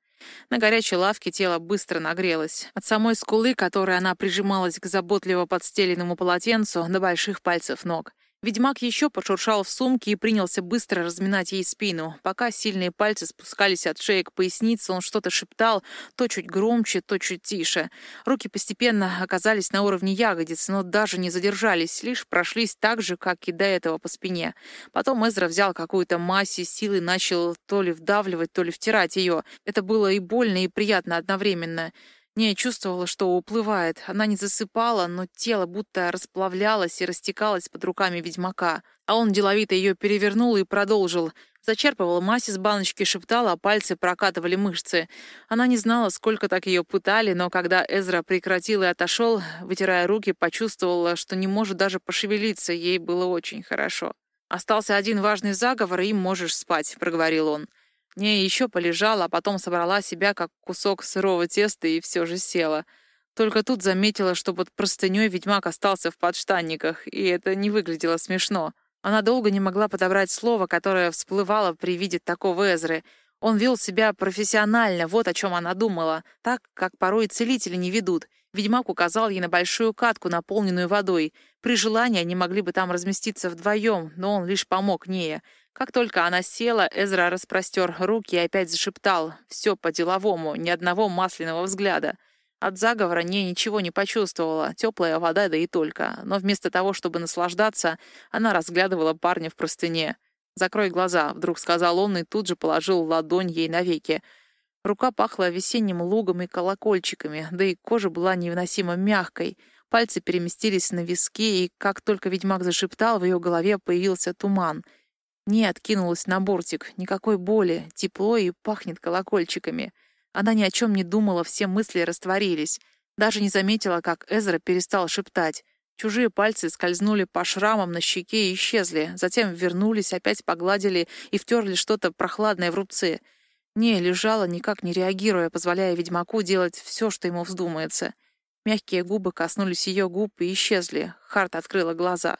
На горячей лавке тело быстро нагрелось. От самой скулы, которой она прижималась к заботливо подстеленному полотенцу, до больших пальцев ног. Ведьмак еще пошуршал в сумке и принялся быстро разминать ей спину. Пока сильные пальцы спускались от шеи к пояснице, он что-то шептал, то чуть громче, то чуть тише. Руки постепенно оказались на уровне ягодиц, но даже не задержались, лишь прошлись так же, как и до этого по спине. Потом Эзра взял какую-то мазь и силой начал то ли вдавливать, то ли втирать ее. Это было и больно, и приятно одновременно. Не чувствовала, что уплывает. Она не засыпала, но тело будто расплавлялось и растекалось под руками ведьмака. А он деловито ее перевернул и продолжил. Зачерпывал мазь из баночки, шептал, а пальцы прокатывали мышцы. Она не знала, сколько так ее пытали, но когда Эзра прекратил и отошел, вытирая руки, почувствовала, что не может даже пошевелиться. Ей было очень хорошо. «Остался один важный заговор, и можешь спать», — проговорил он. Не, еще полежала, а потом собрала себя, как кусок сырого теста, и все же села. Только тут заметила, что под простыней ведьмак остался в подштанниках, и это не выглядело смешно. Она долго не могла подобрать слово, которое всплывало при виде такого Эзры. Он вел себя профессионально, вот о чем она думала, так, как порой целители не ведут. Ведьмак указал ей на большую катку, наполненную водой. При желании они могли бы там разместиться вдвоем, но он лишь помог Нее. Как только она села, Эзра распростер руки и опять зашептал. Все по-деловому, ни одного масляного взгляда. От заговора не ничего не почувствовала, теплая вода, да и только. Но вместо того, чтобы наслаждаться, она разглядывала парня в простыне. «Закрой глаза», — вдруг сказал он и тут же положил ладонь ей навеки. Рука пахла весенним лугом и колокольчиками, да и кожа была невыносимо мягкой. Пальцы переместились на виски, и как только ведьмак зашептал, в ее голове появился туман — не откинулась на бортик, никакой боли, тепло и пахнет колокольчиками. Она ни о чем не думала, все мысли растворились. Даже не заметила, как Эзра перестал шептать. Чужие пальцы скользнули по шрамам на щеке и исчезли, затем вернулись, опять погладили и втерли что-то прохладное в рубцы. Не лежала, никак не реагируя, позволяя ведьмаку делать все, что ему вздумается. Мягкие губы коснулись ее губ и исчезли. Харт открыла глаза.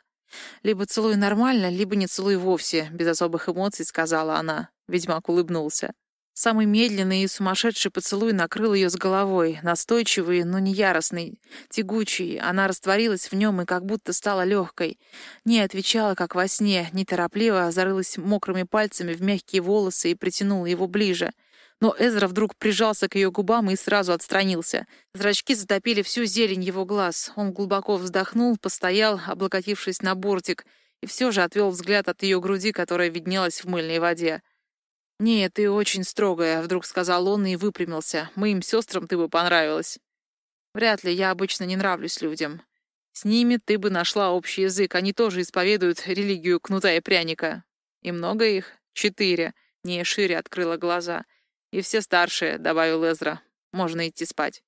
«Либо целуй нормально, либо не целуй вовсе», — без особых эмоций сказала она. Ведьмак улыбнулся. Самый медленный и сумасшедший поцелуй накрыл ее с головой, настойчивый, но не яростный, тягучий. Она растворилась в нем и как будто стала легкой. Не отвечала, как во сне, неторопливо зарылась мокрыми пальцами в мягкие волосы и притянула его ближе. Но Эзра вдруг прижался к ее губам и сразу отстранился. Зрачки затопили всю зелень его глаз. Он глубоко вздохнул, постоял, облокотившись на бортик, и все же отвел взгляд от ее груди, которая виднелась в мыльной воде. «Нет, ты очень строгая», — вдруг сказал он и выпрямился. «Моим сестрам ты бы понравилась». «Вряд ли, я обычно не нравлюсь людям. С ними ты бы нашла общий язык, они тоже исповедуют религию кнута и пряника». «И много их?» «Четыре». Не шире открыла глаза. «И все старшие», — добавил Эзра. «Можно идти спать».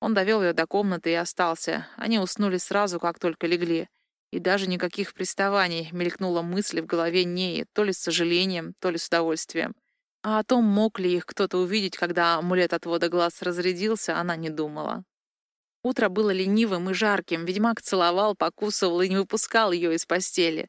Он довел ее до комнаты и остался. Они уснули сразу, как только легли. И даже никаких приставаний мелькнула мысль в голове Неи, то ли с сожалением, то ли с удовольствием. А о том, мог ли их кто-то увидеть, когда амулет отвода глаз разрядился, она не думала. Утро было ленивым и жарким, ведьмак целовал, покусывал и не выпускал ее из постели.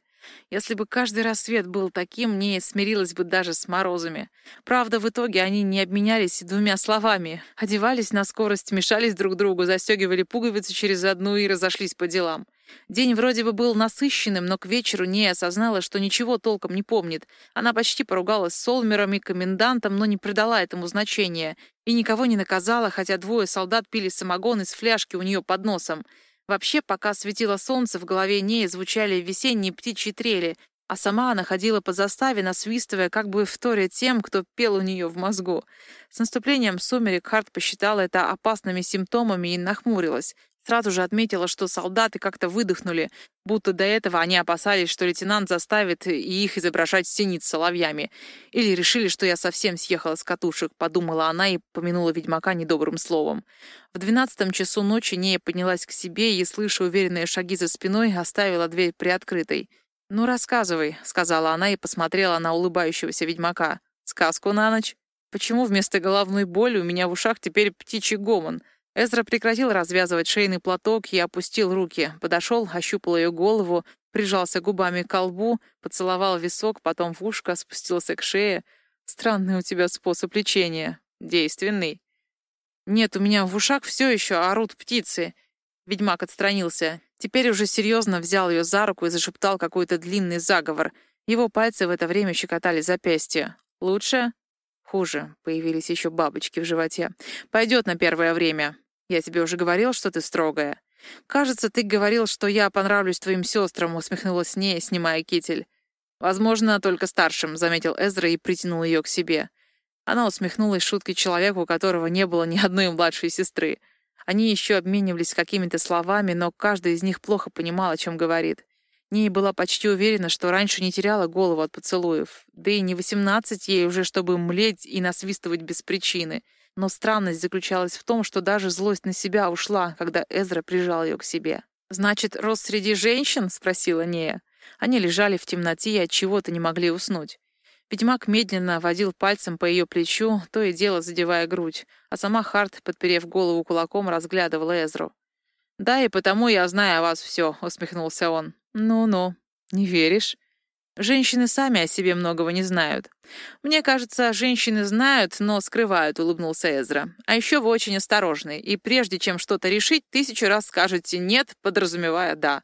Если бы каждый рассвет был таким, не смирилась бы даже с морозами. Правда, в итоге они не обменялись двумя словами. Одевались на скорость, мешались друг другу, застегивали пуговицы через одну и разошлись по делам. День вроде бы был насыщенным, но к вечеру не осознала, что ничего толком не помнит. Она почти поругалась с Солмером и комендантом, но не придала этому значения. И никого не наказала, хотя двое солдат пили самогон из фляжки у нее под носом. Вообще, пока светило солнце, в голове Неи звучали весенние птичьи трели, а сама она ходила по заставе, насвистывая, как бы вторя тем, кто пел у нее в мозгу. С наступлением сумерек Харт посчитала это опасными симптомами и нахмурилась. Сразу же отметила, что солдаты как-то выдохнули, будто до этого они опасались, что лейтенант заставит их изображать синиц соловьями. Или решили, что я совсем съехала с катушек, подумала она и помянула ведьмака недобрым словом. В двенадцатом часу ночи Нея поднялась к себе и, слыша уверенные шаги за спиной, оставила дверь приоткрытой. «Ну, рассказывай», — сказала она и посмотрела на улыбающегося ведьмака. «Сказку на ночь? Почему вместо головной боли у меня в ушах теперь птичий гомон?» Эзра прекратил развязывать шейный платок и опустил руки. Подошел, ощупал ее голову, прижался губами к колбу, поцеловал висок, потом в ушко, спустился к шее. «Странный у тебя способ лечения. Действенный». «Нет, у меня в ушах все еще орут птицы». Ведьмак отстранился. Теперь уже серьезно взял ее за руку и зашептал какой-то длинный заговор. Его пальцы в это время щекотали запястье. «Лучше?» Хуже. Появились еще бабочки в животе. Пойдет на первое время. Я тебе уже говорил, что ты строгая. Кажется, ты говорил, что я понравлюсь твоим сестрам, усмехнулась ней, снимая китель. Возможно, только старшим, заметил Эзра и притянул ее к себе. Она усмехнулась шуткой человеку, у которого не было ни одной младшей сестры. Они еще обменивались какими-то словами, но каждый из них плохо понимал, о чем говорит. Ней была почти уверена, что раньше не теряла голову от поцелуев. Да и не восемнадцать ей уже, чтобы млеть и насвистывать без причины. Но странность заключалась в том, что даже злость на себя ушла, когда Эзра прижал ее к себе. «Значит, рост среди женщин?» — спросила Нея. Они лежали в темноте и от чего-то не могли уснуть. Ведьмак медленно водил пальцем по ее плечу, то и дело задевая грудь, а сама Харт, подперев голову кулаком, разглядывала Эзру. «Да, и потому я знаю о вас все», — усмехнулся он. «Ну-ну, не веришь?» «Женщины сами о себе многого не знают». «Мне кажется, женщины знают, но скрывают», — улыбнулся Эзра. «А еще вы очень осторожны, и прежде чем что-то решить, тысячу раз скажете «нет», подразумевая «да».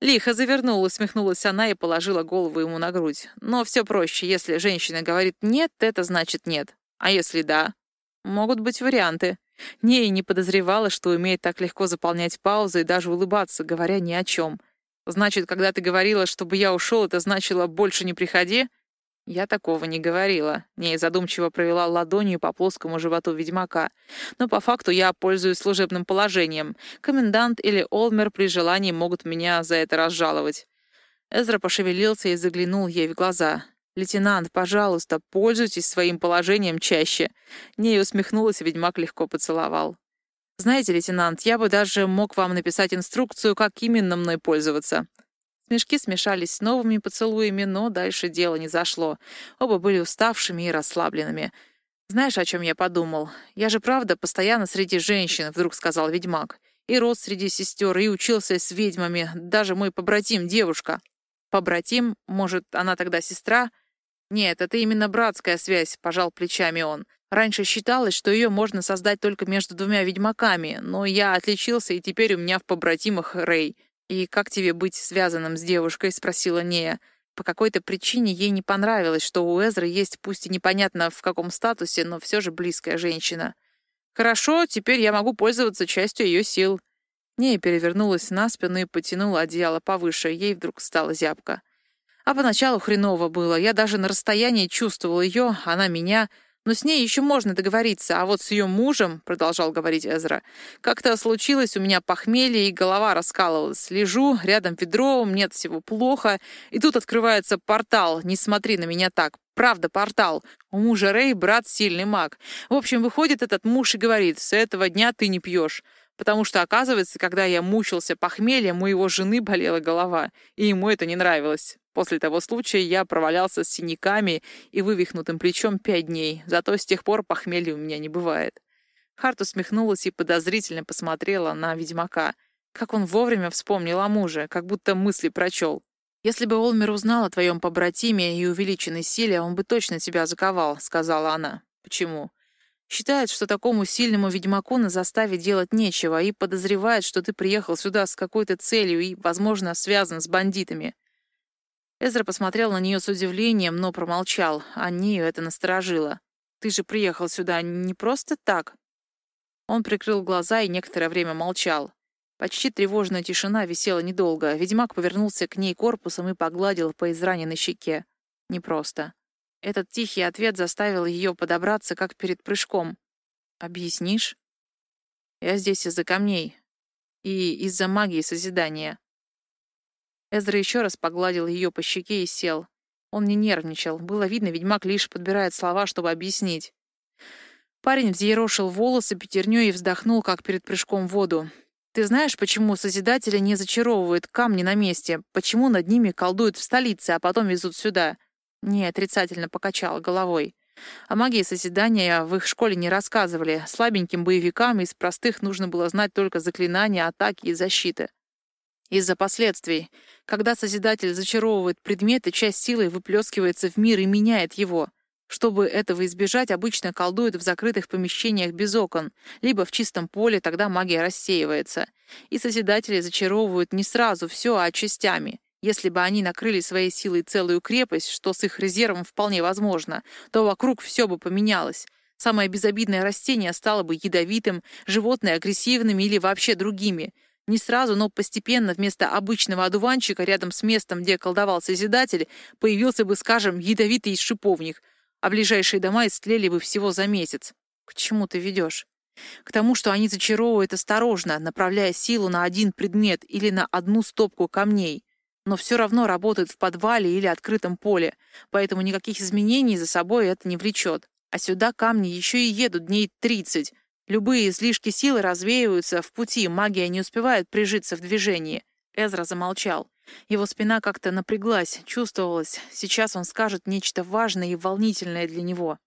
Лихо завернула, усмехнулась она и положила голову ему на грудь. Но все проще, если женщина говорит «нет», это значит «нет». А если «да»? Могут быть варианты. Не и не подозревала, что умеет так легко заполнять паузы и даже улыбаться, говоря ни о чем. Значит, когда ты говорила, чтобы я ушел, это значило «больше не приходи»?» Я такого не говорила. Не задумчиво провела ладонью по плоскому животу ведьмака. Но по факту я пользуюсь служебным положением. Комендант или Олмер при желании могут меня за это разжаловать. Эзра пошевелился и заглянул ей в глаза. «Лейтенант, пожалуйста, пользуйтесь своим положением чаще». Ней усмехнулась, ведьмак легко поцеловал. «Знаете, лейтенант, я бы даже мог вам написать инструкцию, как именно мной пользоваться». Смешки смешались с новыми поцелуями, но дальше дело не зашло. Оба были уставшими и расслабленными. «Знаешь, о чем я подумал? Я же правда постоянно среди женщин», — вдруг сказал ведьмак. И рос среди сестер, и учился с ведьмами. Даже мой побратим — девушка. Побратим? Может, она тогда сестра? Нет, это именно братская связь, пожал плечами он. Раньше считалось, что ее можно создать только между двумя ведьмаками, но я отличился, и теперь у меня в побратимах Рэй. «И как тебе быть связанным с девушкой?» — спросила Нея. По какой-то причине ей не понравилось, что у Эзры есть, пусть и непонятно в каком статусе, но все же близкая женщина. «Хорошо, теперь я могу пользоваться частью ее сил». Нея перевернулась на спину и потянула одеяло повыше. Ей вдруг стало зябко. А поначалу хреново было. Я даже на расстоянии чувствовал ее, она меня — но с ней еще можно договориться, а вот с ее мужем, — продолжал говорить Эзра, — как-то случилось у меня похмелье, и голова раскалывалась. Лежу, рядом ведро, мне всего плохо, и тут открывается портал. Не смотри на меня так. Правда, портал. У мужа Рэй брат сильный маг. В общем, выходит этот муж и говорит, с этого дня ты не пьешь. Потому что, оказывается, когда я мучился похмельем, у его жены болела голова, и ему это не нравилось. После того случая я провалялся с синяками и вывихнутым плечом пять дней, зато с тех пор похмелья у меня не бывает. Харт усмехнулась и подозрительно посмотрела на ведьмака. Как он вовремя вспомнил о муже, как будто мысли прочел. «Если бы Олмер узнал о твоем побратиме и увеличенной силе, он бы точно тебя заковал», — сказала она. «Почему?» «Считает, что такому сильному ведьмаку на заставе делать нечего и подозревает, что ты приехал сюда с какой-то целью и, возможно, связан с бандитами. Эзра посмотрел на нее с удивлением, но промолчал, а Нию это насторожило. «Ты же приехал сюда не просто так?» Он прикрыл глаза и некоторое время молчал. Почти тревожная тишина висела недолго. Ведьмак повернулся к ней корпусом и погладил по израненной щеке. Непросто. Этот тихий ответ заставил ее подобраться, как перед прыжком. «Объяснишь?» «Я здесь из-за камней. И из-за магии созидания. Эзра еще раз погладил ее по щеке и сел. Он не нервничал. Было видно, ведьмак лишь подбирает слова, чтобы объяснить. Парень взъерошил волосы пятерней и вздохнул, как перед прыжком в воду. «Ты знаешь, почему Созидатели не зачаровывают камни на месте? Почему над ними колдуют в столице, а потом везут сюда?» Не, отрицательно покачал головой. О магии Созидания в их школе не рассказывали. Слабеньким боевикам из простых нужно было знать только заклинания, атаки и защиты. Из-за последствий. Когда Созидатель зачаровывает предметы, часть силы выплескивается в мир и меняет его. Чтобы этого избежать, обычно колдуют в закрытых помещениях без окон, либо в чистом поле, тогда магия рассеивается. И Созидатели зачаровывают не сразу все, а частями. Если бы они накрыли своей силой целую крепость, что с их резервом вполне возможно, то вокруг все бы поменялось. Самое безобидное растение стало бы ядовитым, животные — агрессивными или вообще другими — не сразу, но постепенно вместо обычного одуванчика рядом с местом, где колдовал Созидатель, появился бы, скажем, ядовитый шиповник, а ближайшие дома истлели бы всего за месяц. К чему ты ведешь? К тому, что они зачаровывают осторожно, направляя силу на один предмет или на одну стопку камней, но все равно работают в подвале или открытом поле, поэтому никаких изменений за собой это не влечет. А сюда камни еще и едут дней тридцать, Любые излишки силы развеиваются в пути, магия не успевает прижиться в движении. Эзра замолчал. Его спина как-то напряглась, чувствовалось, сейчас он скажет нечто важное и волнительное для него.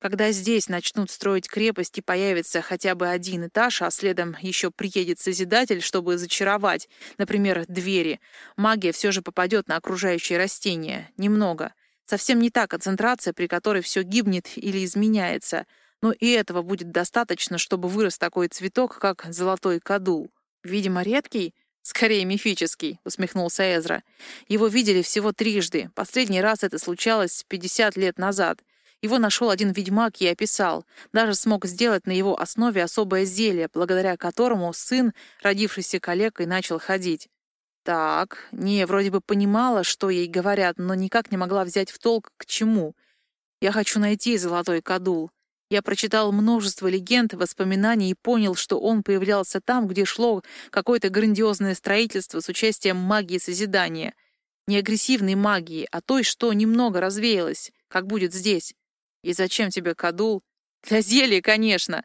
Когда здесь начнут строить крепость и появится хотя бы один этаж, а следом еще приедет Созидатель, чтобы зачаровать, например, двери, магия все же попадет на окружающие растения. Немного. Совсем не та концентрация, при которой все гибнет или изменяется — но и этого будет достаточно, чтобы вырос такой цветок, как золотой кадул. Видимо, редкий, скорее мифический, усмехнулся Эзра. Его видели всего трижды. Последний раз это случалось 50 лет назад. Его нашел один ведьмак и описал. Даже смог сделать на его основе особое зелье, благодаря которому сын, родившийся калекой, начал ходить. Так, не, вроде бы понимала, что ей говорят, но никак не могла взять в толк, к чему. Я хочу найти золотой кадул. Я прочитал множество легенд, воспоминаний и понял, что он появлялся там, где шло какое-то грандиозное строительство с участием магии созидания. Не агрессивной магии, а той, что немного развеялась, как будет здесь. И зачем тебе кадул? Для зелья, конечно.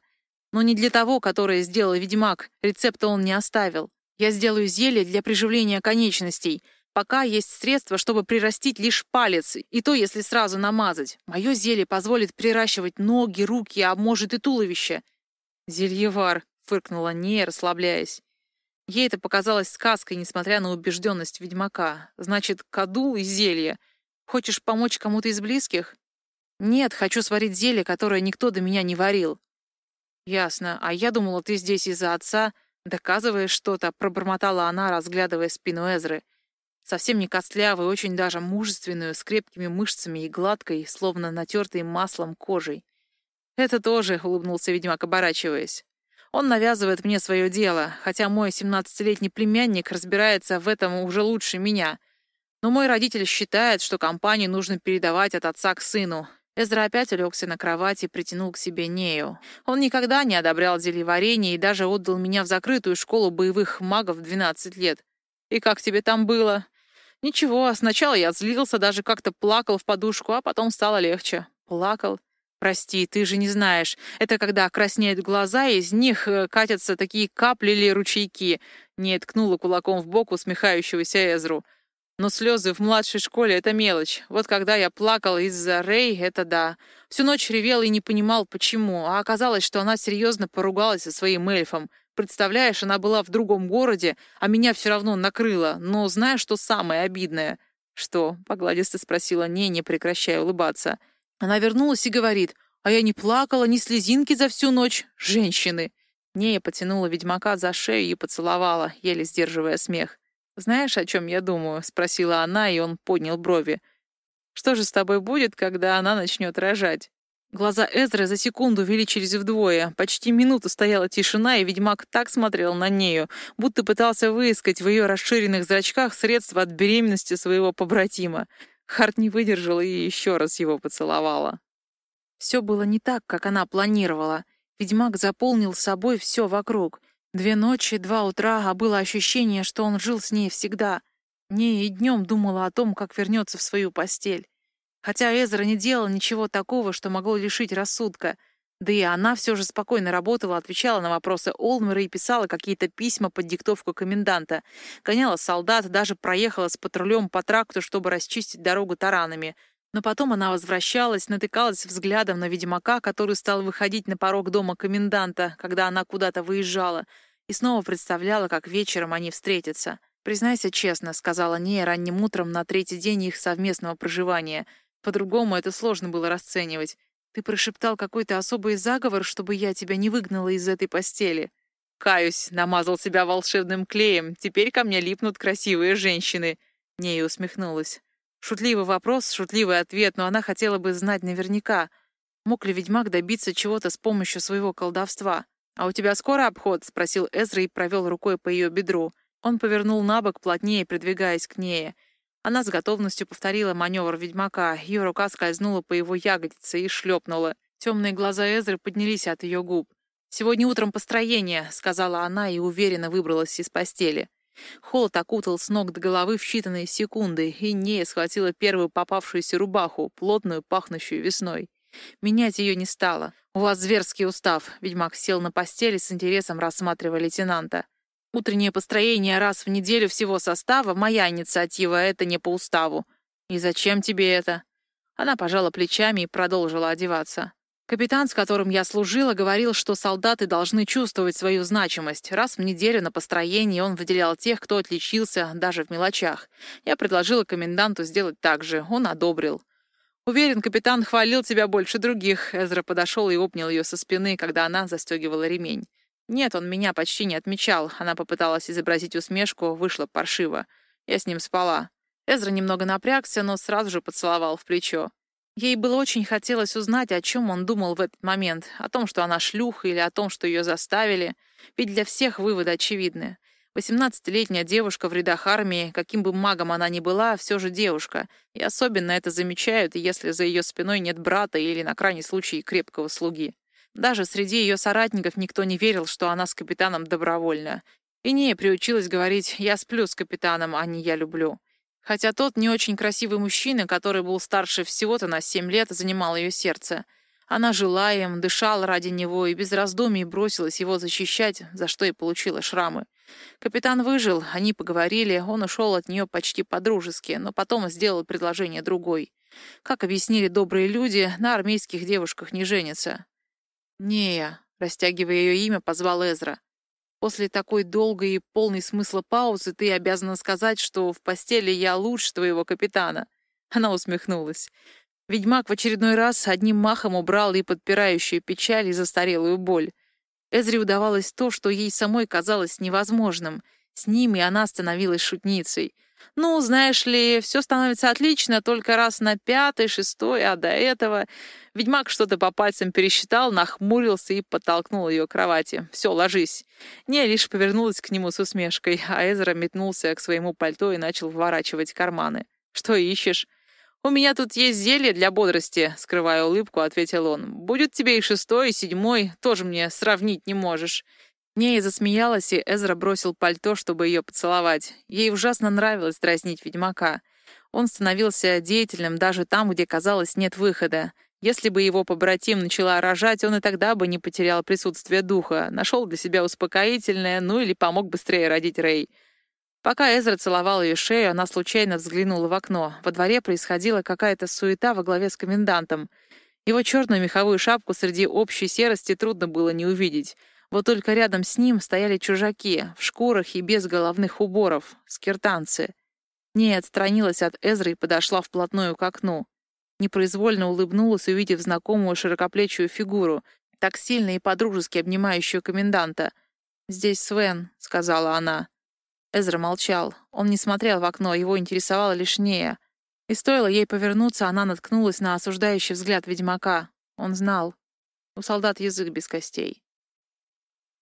Но не для того, которое сделал ведьмак. Рецепта он не оставил. Я сделаю зелье для приживления конечностей — Пока есть средства, чтобы прирастить лишь палец, и то, если сразу намазать. Мое зелье позволит приращивать ноги, руки, а может и туловище. «Зельевар», — фыркнула Нея, расслабляясь. Ей это показалось сказкой, несмотря на убежденность ведьмака. Значит, кадул и зелье. Хочешь помочь кому-то из близких? Нет, хочу сварить зелье, которое никто до меня не варил. Ясно. А я думала, ты здесь из-за отца. Доказываешь что-то, пробормотала она, разглядывая спину Эзры. Совсем не костлявую, очень даже мужественную, с крепкими мышцами и гладкой, словно натертой маслом кожей. «Это тоже», — улыбнулся ведьмак, оборачиваясь. Он навязывает мне свое дело, хотя мой семнадцатилетний племянник разбирается в этом уже лучше меня. Но мой родитель считает, что компанию нужно передавать от отца к сыну. Эзра опять улегся на кровати и притянул к себе Нею. Он никогда не одобрял зельеварение и даже отдал меня в закрытую школу боевых магов в 12 лет. «И как тебе там было?» «Ничего, сначала я злился, даже как-то плакал в подушку, а потом стало легче. Плакал. «Прости, ты же не знаешь. Это когда краснеют глаза, и из них э, катятся такие капли или ручейки». Не ткнула кулаком в бок усмехающегося Эзру. Но слезы в младшей школе — это мелочь. Вот когда я плакал из-за Рэй, это да. Всю ночь ревел и не понимал, почему. А оказалось, что она серьезно поругалась со своим эльфом. Представляешь, она была в другом городе, а меня все равно накрыло. Но знаешь, что самое обидное? «Что?» — погладисто спросила Не, не прекращая улыбаться. — она вернулась и говорит, а я не плакала, ни слезинки за всю ночь. Женщины. Нея потянула ведьмака за шею и поцеловала, еле сдерживая смех. «Знаешь, о чем я думаю?» — спросила она, и он поднял брови. «Что же с тобой будет, когда она начнет рожать?» Глаза Эзры за секунду увеличились вдвое. Почти минуту стояла тишина, и ведьмак так смотрел на нею, будто пытался выискать в ее расширенных зрачках средства от беременности своего побратима. Харт не выдержала и еще раз его поцеловала. Все было не так, как она планировала. Ведьмак заполнил собой все вокруг. Две ночи, два утра, а было ощущение, что он жил с ней всегда. Не и днем думала о том, как вернется в свою постель. Хотя Эзра не делал ничего такого, что могло лишить рассудка — да и она все же спокойно работала, отвечала на вопросы Олмера и писала какие-то письма под диктовку коменданта. Гоняла солдат, даже проехала с патрулем по тракту, чтобы расчистить дорогу таранами. Но потом она возвращалась, натыкалась взглядом на ведьмака, который стал выходить на порог дома коменданта, когда она куда-то выезжала, и снова представляла, как вечером они встретятся. «Признайся честно», — сказала Нея ранним утром на третий день их совместного проживания. По-другому это сложно было расценивать. Ты прошептал какой-то особый заговор, чтобы я тебя не выгнала из этой постели. Каюсь, намазал себя волшебным клеем. Теперь ко мне липнут красивые женщины. Нея усмехнулась. Шутливый вопрос, шутливый ответ, но она хотела бы знать наверняка. Мог ли ведьмак добиться чего-то с помощью своего колдовства? «А у тебя скоро обход?» — спросил Эзра и провел рукой по ее бедру. Он повернул на бок, плотнее придвигаясь к ней. Она с готовностью повторила маневр ведьмака. Ее рука скользнула по его ягодице и шлепнула. Темные глаза Эзры поднялись от ее губ. «Сегодня утром построение», — сказала она и уверенно выбралась из постели. Холод окутал с ног до головы в считанные секунды, и Нея схватила первую попавшуюся рубаху, плотную, пахнущую весной. Менять ее не стало. «У вас зверский устав», — ведьмак сел на постели с интересом рассматривая лейтенанта. Утреннее построение раз в неделю всего состава — моя инициатива, это не по уставу. И зачем тебе это?» Она пожала плечами и продолжила одеваться. Капитан, с которым я служила, говорил, что солдаты должны чувствовать свою значимость. Раз в неделю на построении он выделял тех, кто отличился даже в мелочах. Я предложила коменданту сделать так же. Он одобрил. «Уверен, капитан хвалил тебя больше других». Эзра подошел и обнял ее со спины, когда она застегивала ремень. «Нет, он меня почти не отмечал». Она попыталась изобразить усмешку, вышла паршиво. Я с ним спала. Эзра немного напрягся, но сразу же поцеловал в плечо. Ей было очень хотелось узнать, о чем он думал в этот момент. О том, что она шлюха, или о том, что ее заставили. Ведь для всех выводы очевидны. Восемнадцатилетняя девушка в рядах армии, каким бы магом она ни была, все же девушка. И особенно это замечают, если за ее спиной нет брата или, на крайний случай, крепкого слуги. Даже среди ее соратников никто не верил, что она с капитаном добровольна. И не приучилась говорить «я сплю с капитаном, а не я люблю». Хотя тот не очень красивый мужчина, который был старше всего-то на семь лет, занимал ее сердце. Она жила им, дышала ради него и без раздумий бросилась его защищать, за что и получила шрамы. Капитан выжил, они поговорили, он ушел от нее почти по-дружески, но потом сделал предложение другой. Как объяснили добрые люди, на армейских девушках не женятся. «Нея», растягивая ее имя, позвал Эзра. После такой долгой и полной смысла паузы ты обязана сказать, что в постели я лучше твоего капитана. Она усмехнулась. Ведьмак в очередной раз одним махом убрал и подпирающую печаль, и застарелую боль. Эзре удавалось то, что ей самой казалось невозможным. С ними она становилась шутницей. Ну, знаешь ли, все становится отлично только раз на пятый, шестой, а до этого... Ведьмак что-то по пальцам пересчитал, нахмурился и подтолкнул ее к кровати. «Все, ложись». Не лишь повернулась к нему с усмешкой, а Эзра метнулся к своему пальто и начал вворачивать карманы. «Что ищешь?» «У меня тут есть зелье для бодрости», — скрывая улыбку, ответил он. «Будет тебе и шестой, и седьмой, тоже мне сравнить не можешь». Нея засмеялась, и Эзра бросил пальто, чтобы ее поцеловать. Ей ужасно нравилось дразнить ведьмака. Он становился деятельным даже там, где, казалось, нет выхода. Если бы его побратим начала рожать, он и тогда бы не потерял присутствие духа, нашел для себя успокоительное, ну или помог быстрее родить Рэй. Пока Эзра целовал ее шею, она случайно взглянула в окно. Во дворе происходила какая-то суета во главе с комендантом. Его черную меховую шапку среди общей серости трудно было не увидеть. Вот только рядом с ним стояли чужаки, в шкурах и без головных уборов, скиртанцы. Не отстранилась от Эзры и подошла вплотную к окну. Непроизвольно улыбнулась, увидев знакомую широкоплечую фигуру, так сильно и подружески обнимающую коменданта. «Здесь Свен», — сказала она. Эзра молчал. Он не смотрел в окно, его интересовало лишь Нея. И стоило ей повернуться, она наткнулась на осуждающий взгляд ведьмака. Он знал. У солдат язык без костей.